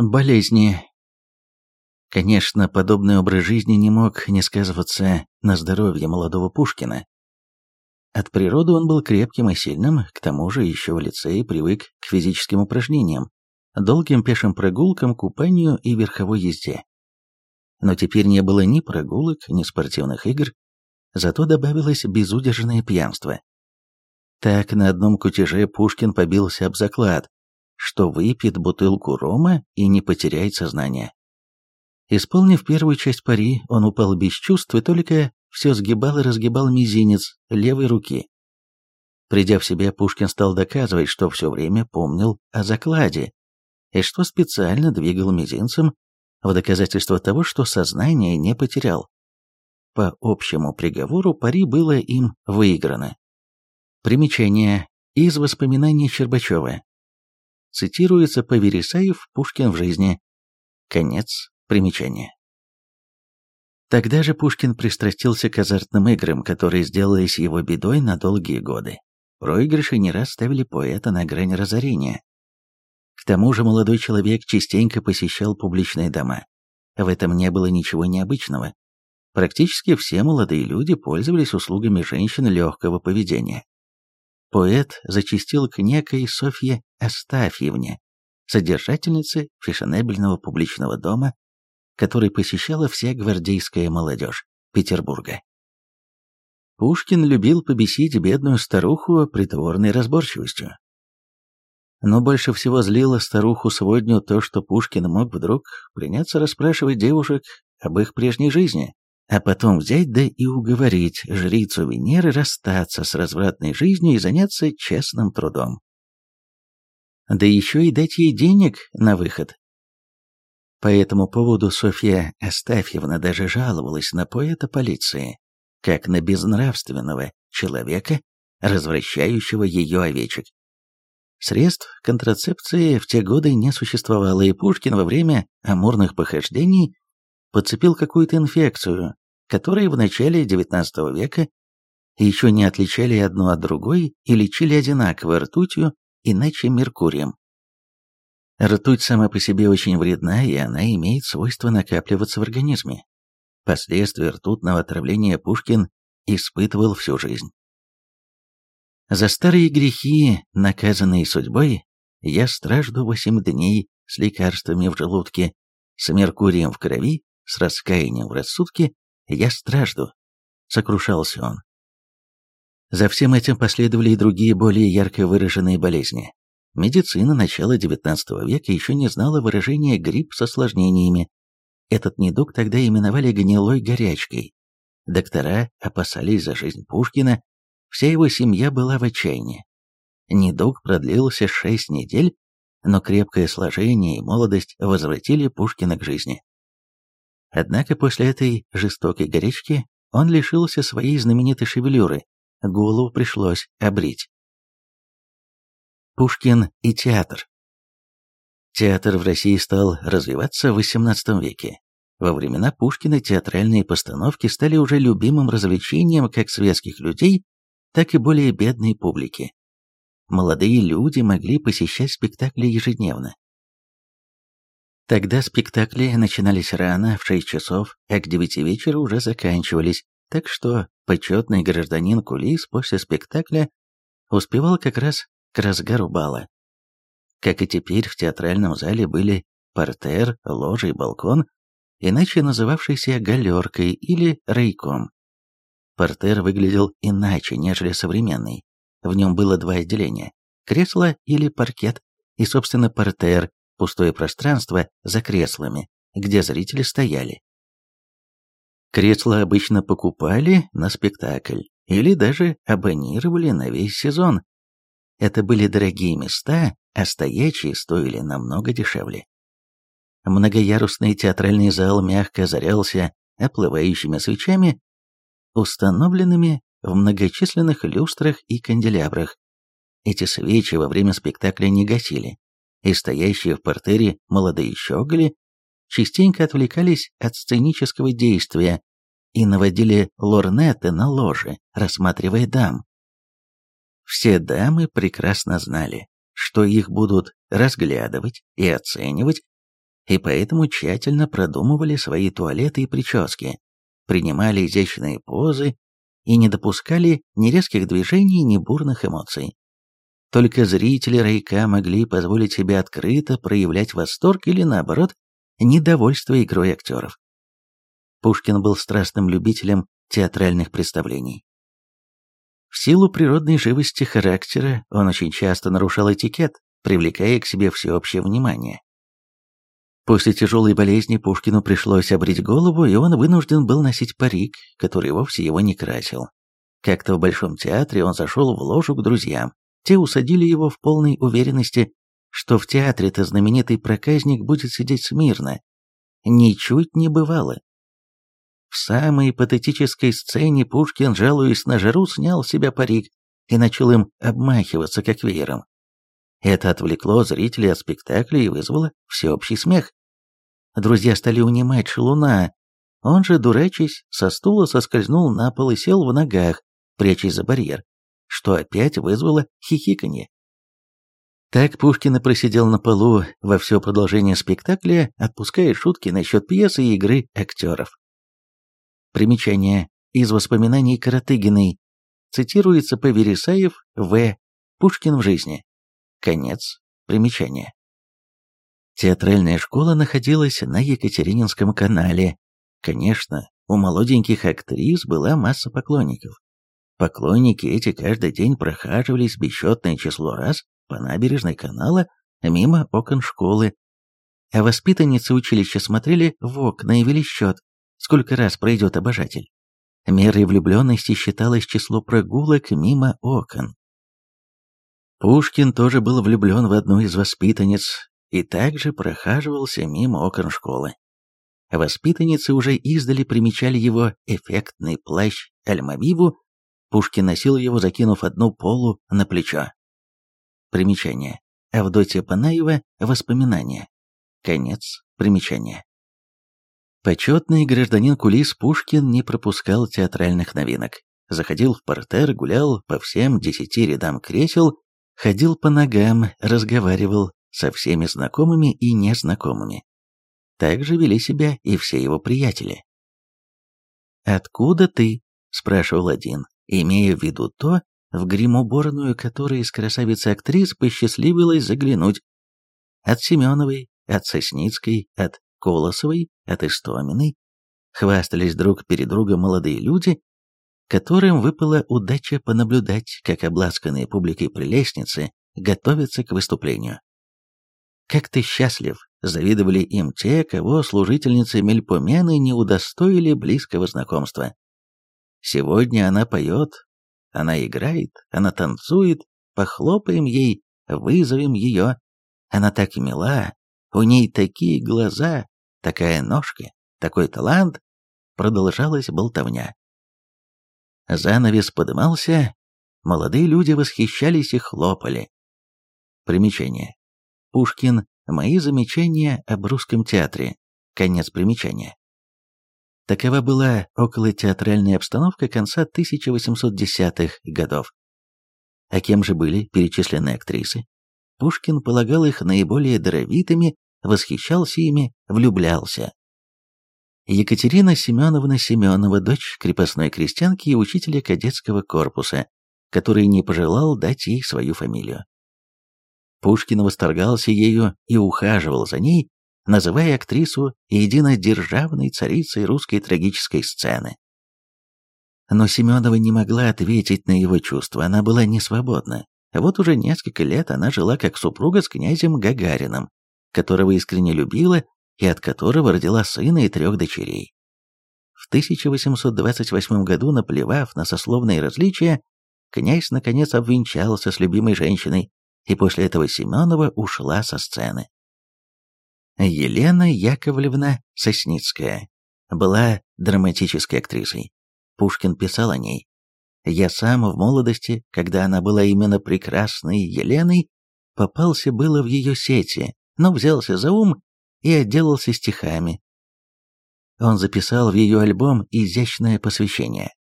Болезни. Конечно, подобный образ жизни не мог не сказываться на здоровье молодого Пушкина. От природы он был крепким и сильным, к тому же еще в лицее привык к физическим упражнениям, долгим пешим прогулкам, купанию и верховой езде. Но теперь не было ни прогулок, ни спортивных игр, зато добавилось безудержное пьянство. Так на одном кутеже Пушкин побился об заклад, что выпьет бутылку рома и не потеряет сознание. Исполнив первую часть пари, он упал без чувств и только все сгибал и разгибал мизинец левой руки. Придя в себя, Пушкин стал доказывать, что все время помнил о закладе, и что специально двигал мизинцем в доказательство того, что сознание не потерял. По общему приговору пари было им выиграно. Примечание из воспоминаний Щербачева. Цитируется по Вересаев «Пушкин в жизни». Конец примечания. Тогда же Пушкин пристрастился к азартным играм, которые сделались его бедой на долгие годы. Проигрыши не раз ставили поэта на грань разорения. К тому же молодой человек частенько посещал публичные дома. В этом не было ничего необычного. Практически все молодые люди пользовались услугами женщин легкого поведения. Поэт зачастил к некой Софье Астафьевне, содержательнице фешенебельного публичного дома, который посещала вся гвардейская молодежь Петербурга. Пушкин любил побесить бедную старуху притворной разборчивостью. Но больше всего злило старуху сводню то, что Пушкин мог вдруг приняться расспрашивать девушек об их прежней жизни, а потом взять да и уговорить жрицу Венеры расстаться с развратной жизнью и заняться честным трудом. Да еще и дать ей денег на выход. По этому поводу Софья Астафьевна даже жаловалась на поэта полиции, как на безнравственного человека, развращающего ее овечек. Средств контрацепции в те годы не существовало, и Пушкин во время амурных похождений подцепил какую-то инфекцию, которые в начале XIX века еще не отличали одну от другой и лечили одинаково ртутью, иначе меркурием. Ртуть сама по себе очень вредна, и она имеет свойство накапливаться в организме. Последствия ртутного отравления Пушкин испытывал всю жизнь. За старые грехи, наказанные судьбой, я стражду восемь дней с лекарствами в желудке, с меркурием в крови, с раскаянием в рассудке я стражду», — сокрушался он. За всем этим последовали и другие более ярко выраженные болезни. Медицина начала XIX века еще не знала выражения «грипп с осложнениями». Этот недуг тогда именовали гнилой горячкой. Доктора опасались за жизнь Пушкина, вся его семья была в отчаянии. Недуг продлился шесть недель, но крепкое сложение и молодость возвратили Пушкина к жизни. Однако после этой жестокой горячки он лишился своей знаменитой шевелюры, голову пришлось обрить. Пушкин и театр Театр в России стал развиваться в XVIII веке. Во времена Пушкина театральные постановки стали уже любимым развлечением как светских людей, так и более бедной публики. Молодые люди могли посещать спектакли ежедневно. Тогда спектакли начинались рано, в 6 часов, а к 9 вечера уже заканчивались, так что почетный гражданин кулис после спектакля успевал как раз к разгару бала. Как и теперь, в театральном зале были портер, ложа и балкон, иначе называвшийся галеркой или рейком. Портер выглядел иначе, нежели современный. В нем было два отделения – кресло или паркет, и, собственно, портер, пустое пространство за креслами, где зрители стояли. Кресла обычно покупали на спектакль или даже абонировали на весь сезон. Это были дорогие места, а стоячие стоили намного дешевле. Многоярусный театральный зал мягко озарялся оплывающими свечами, установленными в многочисленных люстрах и канделябрах. Эти свечи во время спектакля не гасили, и стоящие в портере молодые щеголи частенько отвлекались от сценического действия и наводили лорнеты на ложе, рассматривая дам. Все дамы прекрасно знали, что их будут разглядывать и оценивать, и поэтому тщательно продумывали свои туалеты и прически, принимали изящные позы и не допускали ни резких движений, ни бурных эмоций. Только зрители Райка могли позволить себе открыто проявлять восторг или, наоборот, недовольство игрой актеров. Пушкин был страстным любителем театральных представлений. В силу природной живости характера он очень часто нарушал этикет, привлекая к себе всеобщее внимание. После тяжелой болезни Пушкину пришлось обрить голову, и он вынужден был носить парик, который вовсе его не красил. Как-то в Большом театре он зашел в ложу к друзьям. Те усадили его в полной уверенности, что в театре-то знаменитый проказник будет сидеть смирно. Ничуть не бывало. В самой патетической сцене Пушкин, жалуясь на жару, снял с себя парик и начал им обмахиваться, как веером. Это отвлекло зрителей от спектакля и вызвало всеобщий смех. Друзья стали унимать шалуна. Он же, дурачись, со стула соскользнул на пол и сел в ногах, прячась за барьер, что опять вызвало хихиканье. Так Пушкин просидел на полу во все продолжение спектакля, отпуская шутки насчет пьесы и игры актеров. Примечание. Из воспоминаний Каратыгиной. Цитируется по Вересаев В. Пушкин в жизни. Конец примечания. Театральная школа находилась на Екатерининском канале. Конечно, у молоденьких актрис была масса поклонников. Поклонники эти каждый день прохаживались бесчетное число раз по набережной канала мимо окон школы, а воспитанницы училища смотрели в окна и вели счет, сколько раз пройдет обожатель. Мерой влюбленности считалось число прогулок мимо окон. Пушкин тоже был влюблен в одну из воспитанниц и также прохаживался мимо окон школы. Воспитанницы уже издали примечали его эффектный плащ Альмавиву, Пушкин носил его, закинув одну полу на плечо. Примечание. Авдотья Панаева. Воспоминания. Конец примечания. Почетный гражданин кулис Пушкин не пропускал театральных новинок. Заходил в портер, гулял по всем десяти рядам кресел, ходил по ногам, разговаривал со всеми знакомыми и незнакомыми. Так же вели себя и все его приятели. «Откуда ты?» – спрашивал один, имея в виду то, в гримуборную которой из красавицы-актрис посчастливилось заглянуть. От Семеновой, от Сосницкой, от Колосовой, от Истоминой, хвастались друг перед другом молодые люди, которым выпала удача понаблюдать, как обласканные публикой прелестницы готовятся к выступлению. «Как ты счастлив!» — завидовали им те, кого служительницы Мельпомены не удостоили близкого знакомства. Сегодня она поет, она играет, она танцует, похлопаем ей, вызовем ее. Она так мила, у ней такие глаза, такая ножка, такой талант, продолжалась болтовня. Занавес подымался, молодые люди восхищались и хлопали. Примечание. Пушкин. Мои замечания об русском театре. Конец примечания. Такова была околотеатральная обстановка конца 1810-х годов. А кем же были перечислены актрисы? Пушкин полагал их наиболее даровитыми, восхищался ими, влюблялся. Екатерина Семеновна Семенова, дочь крепостной крестьянки и учителя кадетского корпуса, который не пожелал дать ей свою фамилию. Пушкин восторгался ею и ухаживал за ней, называя актрису единодержавной царицей русской трагической сцены. Но Семенова не могла ответить на его чувства, она была не свободна. Вот уже несколько лет она жила как супруга с князем Гагарином, которого искренне любила и от которого родила сына и трех дочерей. В 1828 году, наплевав на сословные различия, князь наконец обвенчался с любимой женщиной, и после этого Семенова ушла со сцены. Елена Яковлевна Сосницкая была драматической актрисой. Пушкин писал о ней. «Я сам в молодости, когда она была именно прекрасной Еленой, попался было в ее сети, но взялся за ум и отделался стихами. Он записал в ее альбом изящное посвящение.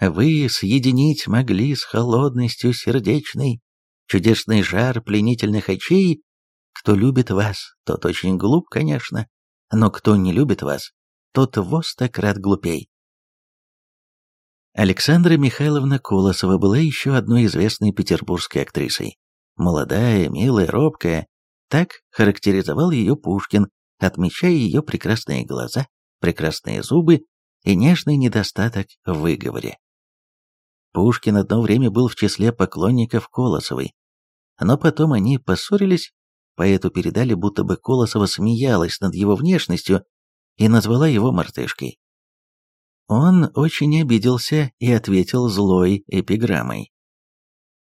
«Вы соединить могли с холодностью сердечной чудесный жар пленительных очей, Кто любит вас, тот очень глуп, конечно, но кто не любит вас, тот во сто глупей. Александра Михайловна Колосова была еще одной известной петербургской актрисой. Молодая, милая, робкая. Так характеризовал ее Пушкин, отмечая ее прекрасные глаза, прекрасные зубы и нежный недостаток в выговоре. Пушкин одно время был в числе поклонников Колосовой, но потом они поссорились, поэту передали, будто бы Колосова смеялась над его внешностью и назвала его мартышкой. Он очень обиделся и ответил злой эпиграммой.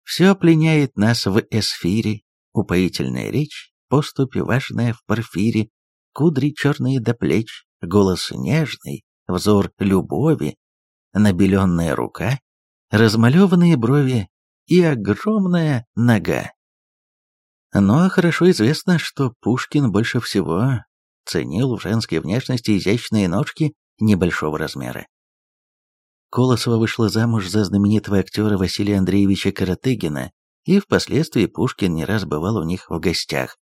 «Все пленяет нас в эсфире, упоительная речь, поступь важная в порфире, кудри черные до плеч, голос нежный, взор любови, набеленная рука, размалеванные брови и огромная нога. Но хорошо известно, что Пушкин больше всего ценил в женской внешности изящные ножки небольшого размера. Колосова вышла замуж за знаменитого актера Василия Андреевича Каратыгина, и впоследствии Пушкин не раз бывал у них в гостях.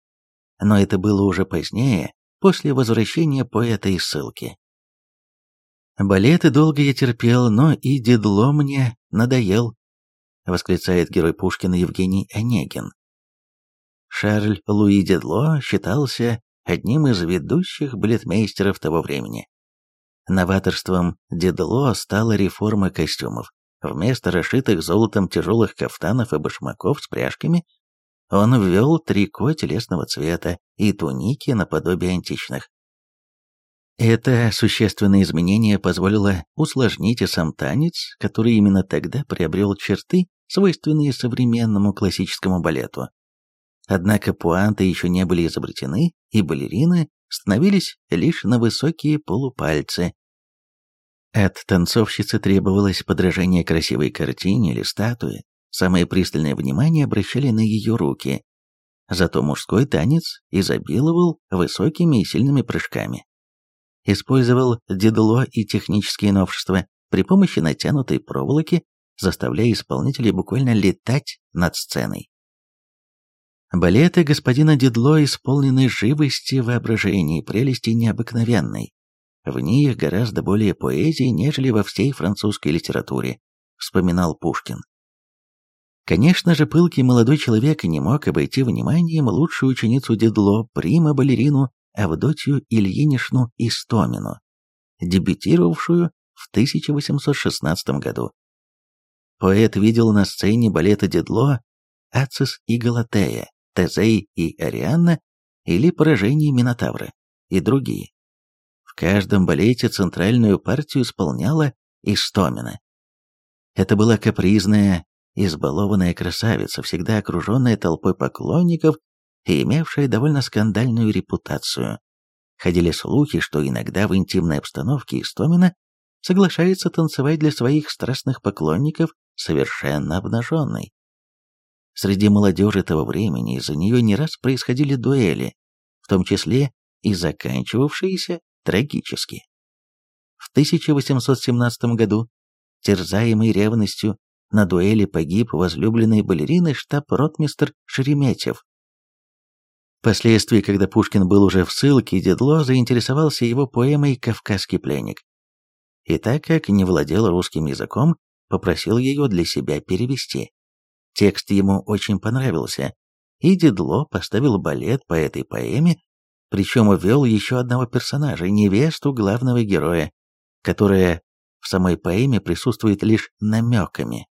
Но это было уже позднее, после возвращения поэта из ссылки. «Балеты долго я терпел, но и дедло мне надоел», восклицает герой Пушкина Евгений Онегин. Шарль Луи Дедло считался одним из ведущих балетмейстеров того времени. Новаторством Дедло стала реформа костюмов. Вместо расшитых золотом тяжелых кафтанов и башмаков с пряжками, он ввел трико телесного цвета и туники наподобие античных. Это существенное изменение позволило усложнить и сам танец, который именно тогда приобрел черты, свойственные современному классическому балету. Однако пуанты еще не были изобретены, и балерины становились лишь на высокие полупальцы. От танцовщицы требовалось подражание красивой картине или статуе, самое пристальное внимание обращали на ее руки. Зато мужской танец изобиловал высокими и сильными прыжками. Использовал дедло и технические новшества при помощи натянутой проволоки, заставляя исполнителей буквально летать над сценой. Балеты господина Дедло исполнены живости воображения и прелести необыкновенной. В них гораздо более поэзии, нежели во всей французской литературе, вспоминал Пушкин. Конечно же, пылкий молодой человек не мог обойти вниманием лучшую ученицу Дедло, прима-балерину Авдотью Ильинишну Истомину, дебютировавшую в 1816 году. Поэт видел на сцене балета Дедло «Ацис и Галатея», Тезей и Арианна или поражение Минотавра и другие. В каждом балете центральную партию исполняла Истомина. Это была капризная, избалованная красавица, всегда окруженная толпой поклонников и имевшая довольно скандальную репутацию. Ходили слухи, что иногда в интимной обстановке Истомина соглашается танцевать для своих страстных поклонников совершенно обнаженной. Среди молодежи того времени из-за нее не раз происходили дуэли, в том числе и заканчивавшиеся трагически. В 1817 году, терзаемый ревностью, на дуэли погиб возлюбленный балерины штаб-ротмистр Шереметьев. Впоследствии, когда Пушкин был уже в ссылке, Дедло заинтересовался его поэмой «Кавказский пленник». И так как не владел русским языком, попросил ее для себя перевести. Текст ему очень понравился, и Дедло поставил балет по этой поэме, причем ввел еще одного персонажа, невесту главного героя, которая в самой поэме присутствует лишь намеками.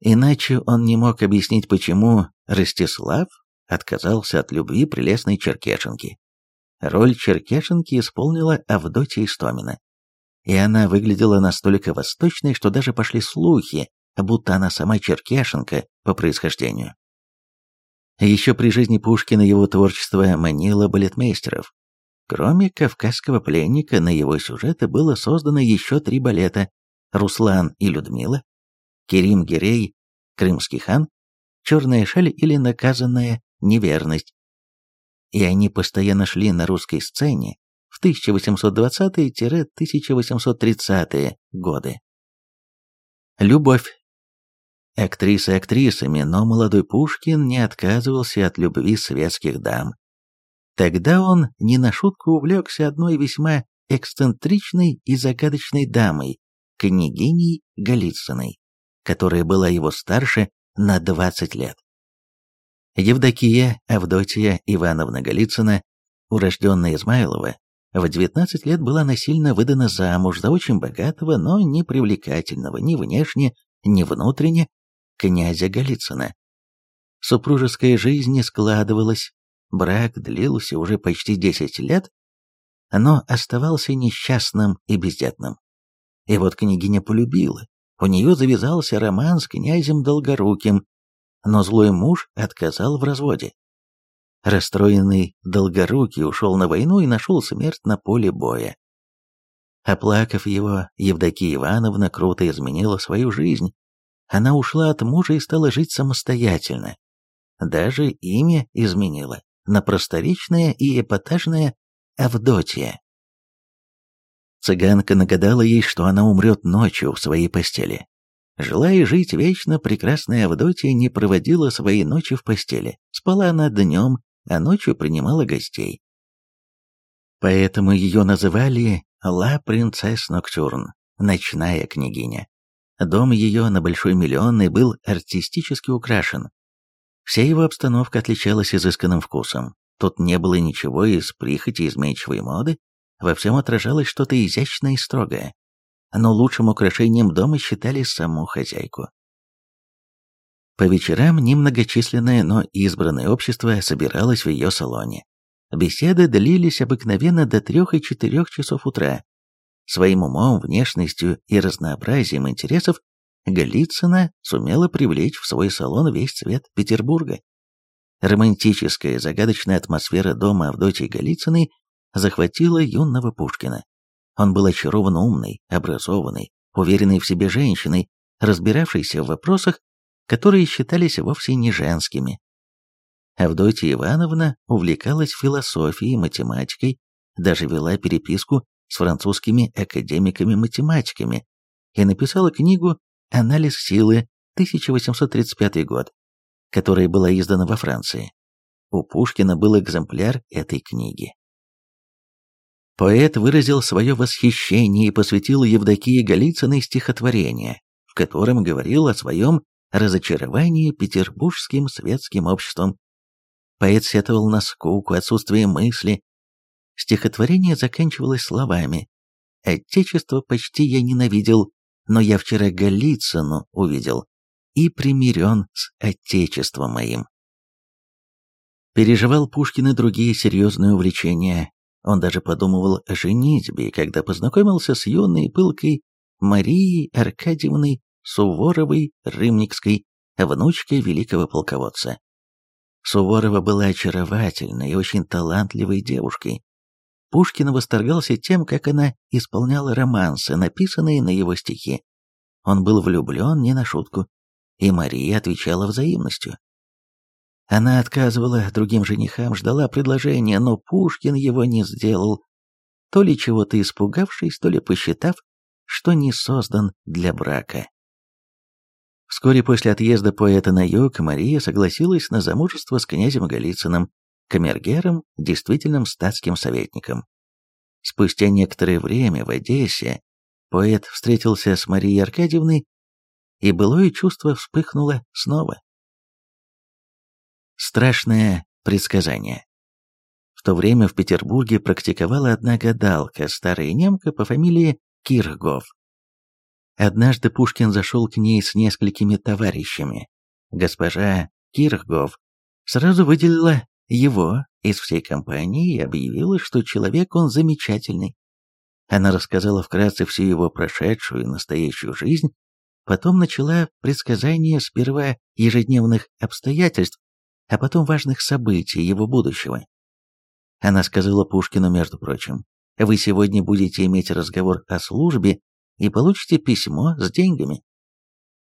Иначе он не мог объяснить, почему Ростислав отказался от любви прелестной Черкешенки. Роль Черкешенки исполнила Авдотья Истомина. И она выглядела настолько восточной, что даже пошли слухи, будто она сама черкешенка по происхождению. Еще при жизни Пушкина его творчество манило балетмейстеров. Кроме «Кавказского пленника» на его сюжеты было создано еще три балета «Руслан и Людмила», «Керим Гирей», «Крымский хан», «Черная шаль» или «Наказанная неверность». И они постоянно шли на русской сцене в 1820-1830-е годы. Любовь Актрисы актрисами, но молодой Пушкин не отказывался от любви светских дам. Тогда он не на шутку увлекся одной весьма эксцентричной и загадочной дамой, княгиней Голицыной, которая была его старше на 20 лет. Евдокия Авдотья Ивановна Голицына, урожденная Измайлова, в 19 лет была насильно выдана замуж за очень богатого, но не привлекательного ни внешне, ни внутренне князя Голицына. Супружеская жизнь не складывалась, брак длился уже почти 10 лет, но оставался несчастным и бездетным. И вот княгиня полюбила, у нее завязался роман с князем Долгоруким, но злой муж отказал в разводе. Расстроенный Долгорукий ушел на войну и нашел смерть на поле боя. Оплакав его, Евдокия Ивановна круто изменила свою жизнь, она ушла от мужа и стала жить самостоятельно. Даже имя изменила на просторечное и эпатажное Авдотья. Цыганка нагадала ей, что она умрет ночью в своей постели. Желая жить вечно, прекрасная Авдотья не проводила свои ночи в постели. Спала она днем, а ночью принимала гостей. Поэтому ее называли «Ла Принцесс Ноктюрн» — «Ночная княгиня». Дом ее на Большой Миллионный был артистически украшен. Вся его обстановка отличалась изысканным вкусом. Тут не было ничего из прихоти изменчивой моды, во всем отражалось что-то изящное и строгое. Но лучшим украшением дома считали саму хозяйку. По вечерам немногочисленное, но избранное общество собиралось в ее салоне. Беседы длились обыкновенно до трех и четырех часов утра, Своим умом, внешностью и разнообразием интересов Голицына сумела привлечь в свой салон весь цвет Петербурга. Романтическая, загадочная атмосфера дома Авдотьи Голицыной захватила юного Пушкина. Он был очарован умной, образованной, уверенной в себе женщиной, разбиравшейся в вопросах, которые считались вовсе не женскими. Авдотья Ивановна увлекалась философией, математикой, даже вела переписку с французскими академиками-математиками и написала книгу «Анализ силы» 1835 год, которая была издана во Франции. У Пушкина был экземпляр этой книги. Поэт выразил свое восхищение и посвятил Евдокии Голицыной стихотворение, в котором говорил о своем разочаровании петербургским светским обществом. Поэт сетовал на скуку, отсутствие мысли, Стихотворение заканчивалось словами «Отечество почти я ненавидел, но я вчера Голицыну увидел и примирен с Отечеством моим». Переживал Пушкин и другие серьезные увлечения. Он даже подумывал о женитьбе, когда познакомился с юной пылкой Марией Аркадьевной Суворовой Рымникской, внучкой великого полководца. Суворова была очаровательной и очень талантливой девушкой. Пушкин восторгался тем, как она исполняла романсы, написанные на его стихи. Он был влюблен не на шутку, и Мария отвечала взаимностью. Она отказывала другим женихам, ждала предложения, но Пушкин его не сделал, то ли чего-то испугавшись, то ли посчитав, что не создан для брака. Вскоре после отъезда поэта на юг Мария согласилась на замужество с князем Голицыным, камергером, действительным статским советником. Спустя некоторое время в Одессе поэт встретился с Марией Аркадьевной, и былое чувство вспыхнуло снова. Страшное предсказание. В то время в Петербурге практиковала одна гадалка, старая немка по фамилии Киргов. Однажды Пушкин зашел к ней с несколькими товарищами. Госпожа Киргов сразу выделила его из всей компании и объявила, что человек он замечательный. Она рассказала вкратце всю его прошедшую и настоящую жизнь, потом начала предсказание сперва ежедневных обстоятельств, а потом важных событий его будущего. Она сказала Пушкину, между прочим, «Вы сегодня будете иметь разговор о службе и получите письмо с деньгами.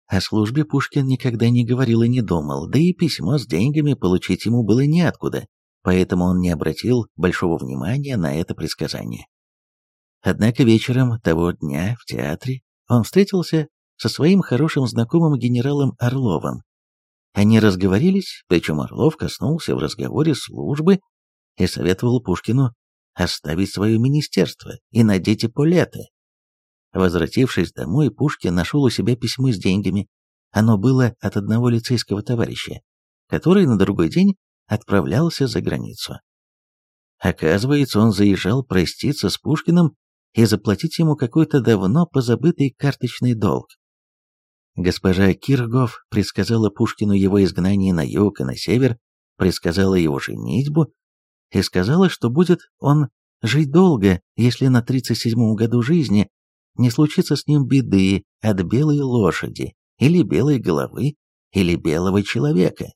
О службе Пушкин никогда не говорил и не думал, да и письмо с деньгами получить ему было неоткуда, поэтому он не обратил большого внимания на это предсказание. Однако вечером того дня в театре он встретился со своим хорошим знакомым генералом Орловым. Они разговорились, причем Орлов коснулся в разговоре службы и советовал Пушкину оставить свое министерство и надеть эполеты. Возвратившись домой, Пушкин нашел у себя письмо с деньгами. Оно было от одного лицейского товарища, который на другой день отправлялся за границу. Оказывается, он заезжал проститься с Пушкиным и заплатить ему какой-то давно позабытый карточный долг. Госпожа Киргов предсказала Пушкину его изгнание на юг и на север, предсказала его женитьбу и сказала, что будет он жить долго, если на 37-м году жизни не случится с ним беды от белой лошади или белой головы или белого человека.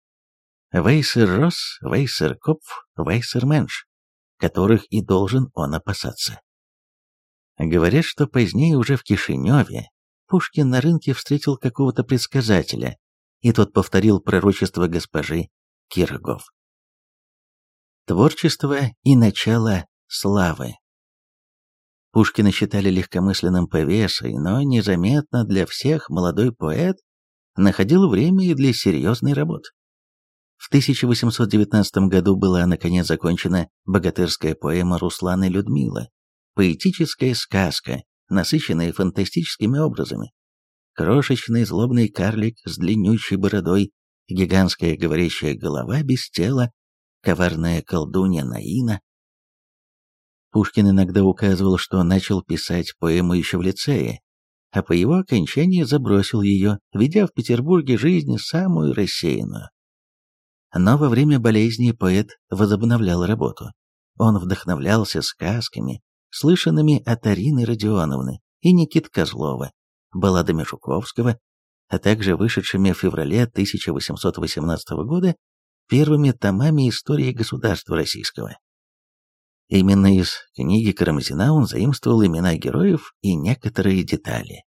Вейсер Рос, Вейсер Копф, Вейсер Менш, которых и должен он опасаться. Говорят, что позднее уже в Кишиневе Пушкин на рынке встретил какого-то предсказателя, и тот повторил пророчество госпожи Киргов. Творчество и начало славы. Пушкина считали легкомысленным повесой, но незаметно для всех молодой поэт находил время и для серьезной работы. В 1819 году была наконец закончена богатырская поэма Руслана Людмила, поэтическая сказка, насыщенная фантастическими образами. Крошечный злобный карлик с длиннющей бородой, гигантская говорящая голова без тела, коварная колдунья Наина. Пушкин иногда указывал, что начал писать поэму еще в лицее, а по его окончании забросил ее, ведя в Петербурге жизнь самую рассеянную. Но во время болезни поэт возобновлял работу. Он вдохновлялся сказками, слышанными от Арины Родионовны и Никиты Козлова, балладами Жуковского, а также вышедшими в феврале 1818 года первыми томами истории государства российского. Именно из книги Карамзина он заимствовал имена героев и некоторые детали.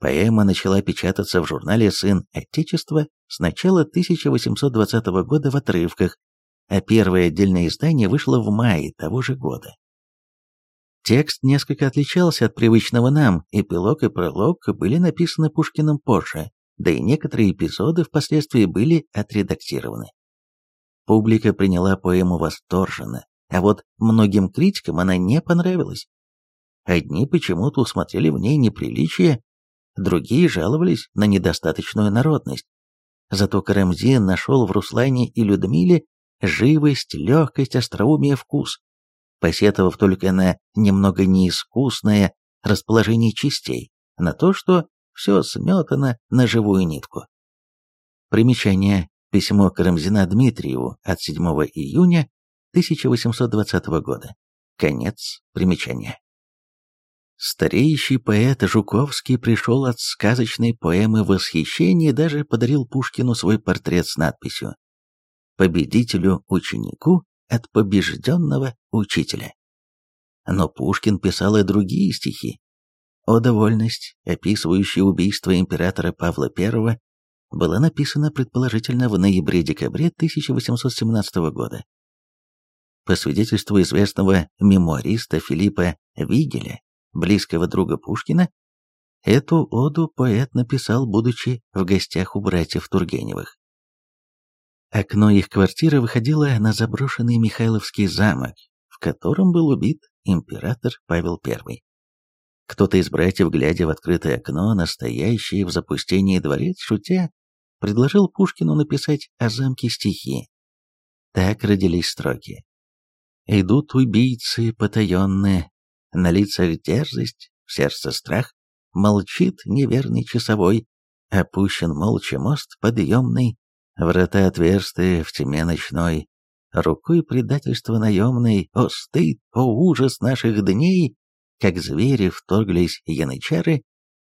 Поэма начала печататься в журнале «Сын Отечества» с начала 1820 года в отрывках, а первое отдельное издание вышло в мае того же года. Текст несколько отличался от привычного нам, эпилог и пролог были написаны Пушкиным позже, да и некоторые эпизоды впоследствии были отредактированы. Публика приняла поэму восторженно, а вот многим критикам она не понравилась. Одни почему-то усмотрели в ней неприличие, другие жаловались на недостаточную народность. Зато Карамзин нашел в Руслане и Людмиле живость, легкость, остроумие, вкус посетовав только на немного неискусное расположение частей, на то, что все сметано на живую нитку. Примечание. Письмо Карамзина Дмитриеву от 7 июня 1820 года. Конец примечания. Стареющий поэт Жуковский пришел от сказочной поэмы восхищения и даже подарил Пушкину свой портрет с надписью «Победителю-ученику от побежденного учителя. Но Пушкин писал и другие стихи. О довольность, описывающая убийство императора Павла I, была написана предположительно в ноябре-декабре 1817 года. По свидетельству известного мемуариста Филиппа Вигеля, близкого друга Пушкина, эту оду поэт написал, будучи в гостях у братьев Тургеневых. Окно их квартиры выходило на заброшенный Михайловский замок, в котором был убит император Павел I. Кто-то из братьев, глядя в открытое окно, настоящий в запустении дворец, шутя, предложил Пушкину написать о замке стихи. Так родились строки. «Идут убийцы потаенные, на лицах дерзость, в сердце страх, молчит неверный часовой, опущен молча мост подъемный, Врата отверстые в тьме ночной, Рукой предательства наемной, О стыд, о ужас наших дней, Как звери вторглись янычары,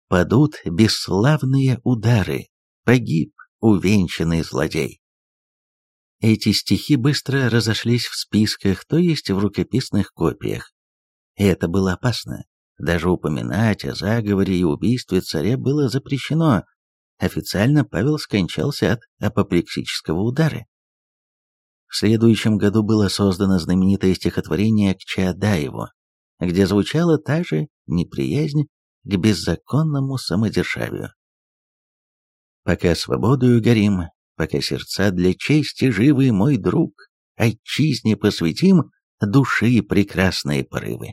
Падут бесславные удары, Погиб увенчанный злодей. Эти стихи быстро разошлись в списках, то есть в рукописных копиях. И это было опасно. Даже упоминать о заговоре и убийстве царя было запрещено, Официально Павел скончался от апоплексического удара. В следующем году было создано знаменитое стихотворение к Чаадаеву, где звучала та же неприязнь к беззаконному самодержавию. Пока свободою горим, пока сердца для чести живы, мой друг, отчизне посвятим души прекрасные порывы.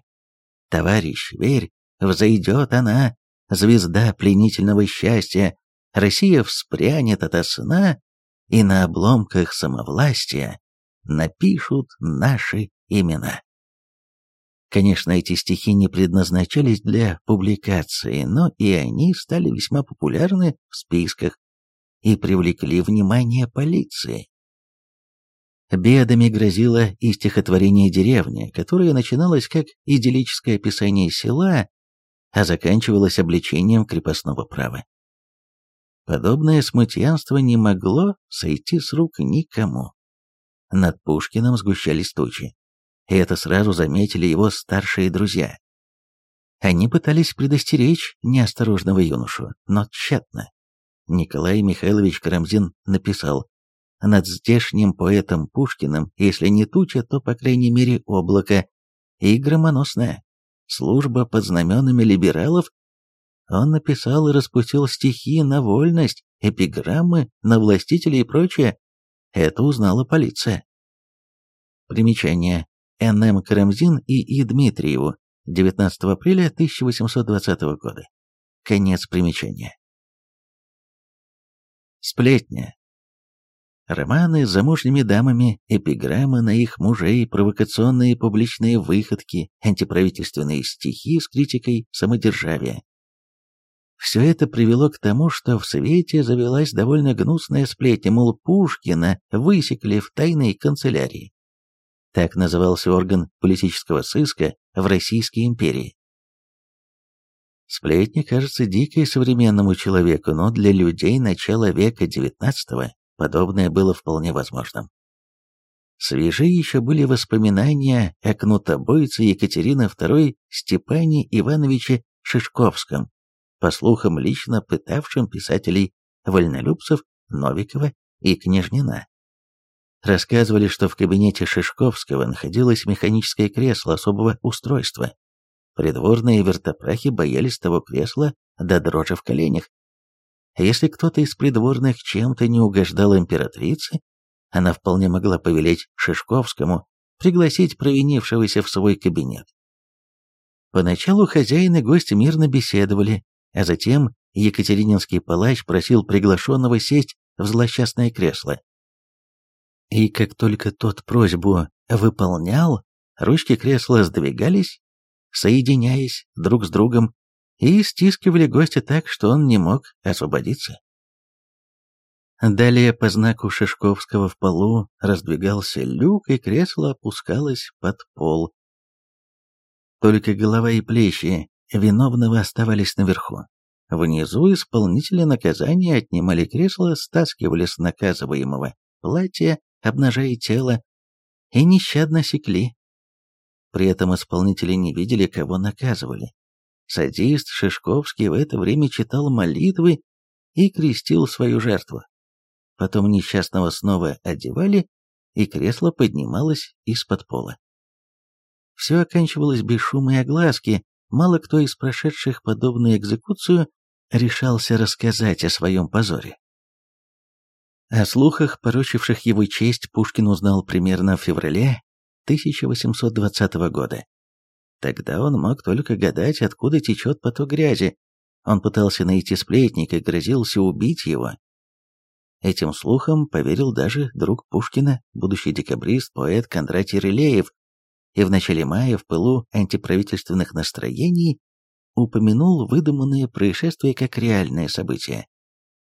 Товарищ, верь, взойдет она, звезда пленительного счастья, Россия вспрянет ото сна, и на обломках самовластия напишут наши имена. Конечно, эти стихи не предназначались для публикации, но и они стали весьма популярны в списках и привлекли внимание полиции. Бедами грозило и стихотворение «Деревня», которое начиналось как идиллическое описание села, а заканчивалось обличением крепостного права. Подобное смутьянство не могло сойти с рук никому. Над Пушкиным сгущались тучи, и это сразу заметили его старшие друзья. Они пытались предостеречь неосторожного юношу, но тщетно. Николай Михайлович Карамзин написал «Над здешним поэтом Пушкиным, если не туча, то, по крайней мере, облако, и громоносная. Служба под знаменами либералов он написал и распустил стихи на вольность, эпиграммы на властителей и прочее. Это узнала полиция. Примечание. Н.М. Карамзин и И. Дмитриеву. 19 апреля 1820 года. Конец примечания. Сплетня. Романы с замужними дамами, эпиграммы на их мужей, провокационные публичные выходки, антиправительственные стихи с критикой самодержавия. Все это привело к тому, что в свете завелась довольно гнусная сплетня, мол, Пушкина высекли в тайной канцелярии. Так назывался орган политического сыска в Российской империи. Сплетня кажется дикой современному человеку, но для людей начала века XIX подобное было вполне возможным. Свежи еще были воспоминания о кнутобойце Екатерины II Степане Ивановиче Шишковском, по слухам лично пытавшим писателей Вольнолюбцев, Новикова и Княжнина. Рассказывали, что в кабинете Шишковского находилось механическое кресло особого устройства. Придворные вертопрахи боялись того кресла до дрожи в коленях. Если кто-то из придворных чем-то не угождал императрице, она вполне могла повелеть Шишковскому пригласить провинившегося в свой кабинет. Поначалу хозяин и гость мирно беседовали, а затем Екатерининский палач просил приглашенного сесть в злосчастное кресло. И как только тот просьбу выполнял, ручки кресла сдвигались, соединяясь друг с другом, и стискивали гостя так, что он не мог освободиться. Далее по знаку Шишковского в полу раздвигался люк, и кресло опускалось под пол. Только голова и плечи виновного оставались наверху. Внизу исполнители наказания отнимали кресло, стаскивали с наказываемого платья, обнажая тело, и нещадно секли. При этом исполнители не видели, кого наказывали. Садист Шишковский в это время читал молитвы и крестил свою жертву. Потом несчастного снова одевали, и кресло поднималось из-под пола. Все оканчивалось без шума и огласки, мало кто из прошедших подобную экзекуцию решался рассказать о своем позоре. О слухах, порочивших его честь, Пушкин узнал примерно в феврале 1820 года. Тогда он мог только гадать, откуда течет поток грязи. Он пытался найти сплетника, грозился убить его. Этим слухам поверил даже друг Пушкина, будущий декабрист, поэт Кондратий Рылеев, и в начале мая в пылу антиправительственных настроений упомянул выдуманные происшествия как реальное событие.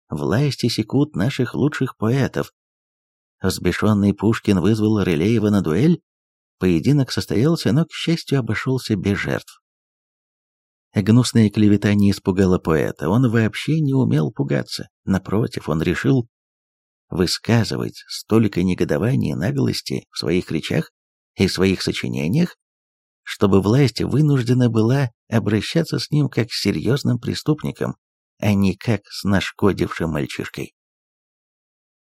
Власти секут наших лучших поэтов. Взбешенный Пушкин вызвал Рылеева на дуэль. Поединок состоялся, но, к счастью, обошелся без жертв. Гнусная клевета не испугала поэта, он вообще не умел пугаться. Напротив, он решил высказывать столько негодования и наглости в своих речах, и своих сочинениях, чтобы власть вынуждена была обращаться с ним как с серьезным преступником, а не как с нашкодившим мальчишкой.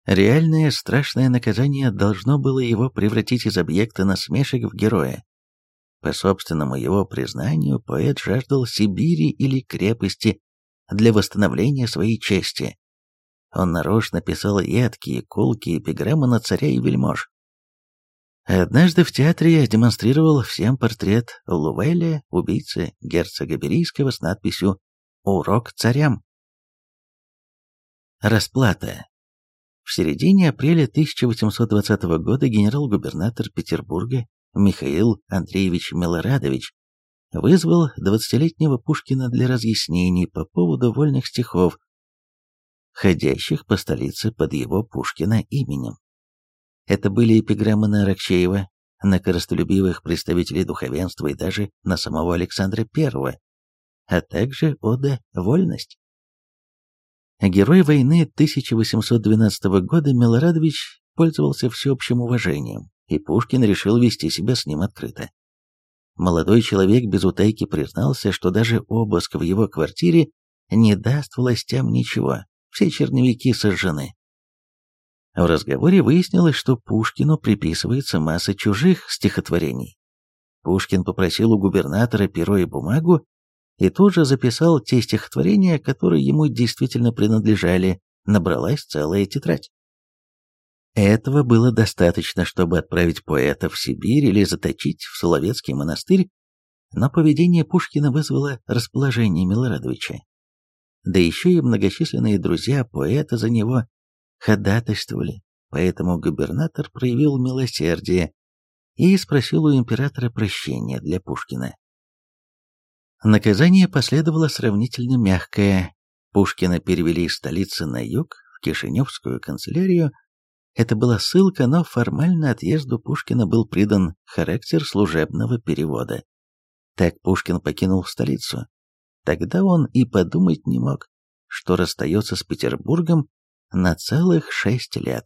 Реальное страшное наказание должно было его превратить из объекта насмешек в героя. По собственному его признанию, поэт жаждал Сибири или крепости для восстановления своей чести. Он нарочно писал едкие, колкие эпиграммы на царя и вельмож. Однажды в театре демонстрировал всем портрет Лувеля, убийцы герцога Берийского с надписью «Урок царям». Расплата. В середине апреля 1820 года генерал-губернатор Петербурга Михаил Андреевич Милорадович вызвал 20-летнего Пушкина для разъяснений по поводу вольных стихов, ходящих по столице под его Пушкина именем. Это были эпиграммы на Аракчеева, на коростолюбивых представителей духовенства и даже на самого Александра I, а также ода «Вольность». Герой войны 1812 года Милорадович пользовался всеобщим уважением, и Пушкин решил вести себя с ним открыто. Молодой человек без утайки признался, что даже обыск в его квартире не даст властям ничего, все черновики сожжены. В разговоре выяснилось, что Пушкину приписывается масса чужих стихотворений. Пушкин попросил у губернатора перо и бумагу и тут же записал те стихотворения, которые ему действительно принадлежали, набралась целая тетрадь. Этого было достаточно, чтобы отправить поэта в Сибирь или заточить в Соловецкий монастырь, но поведение Пушкина вызвало расположение Милорадовича. Да еще и многочисленные друзья поэта за него ходатайствовали, поэтому губернатор проявил милосердие и спросил у императора прощения для Пушкина. Наказание последовало сравнительно мягкое. Пушкина перевели из столицы на юг, в Кишиневскую канцелярию, это была ссылка, но формально отъезду Пушкина был придан характер служебного перевода. Так Пушкин покинул столицу. Тогда он и подумать не мог, что расстается с Петербургом на целых шесть лет.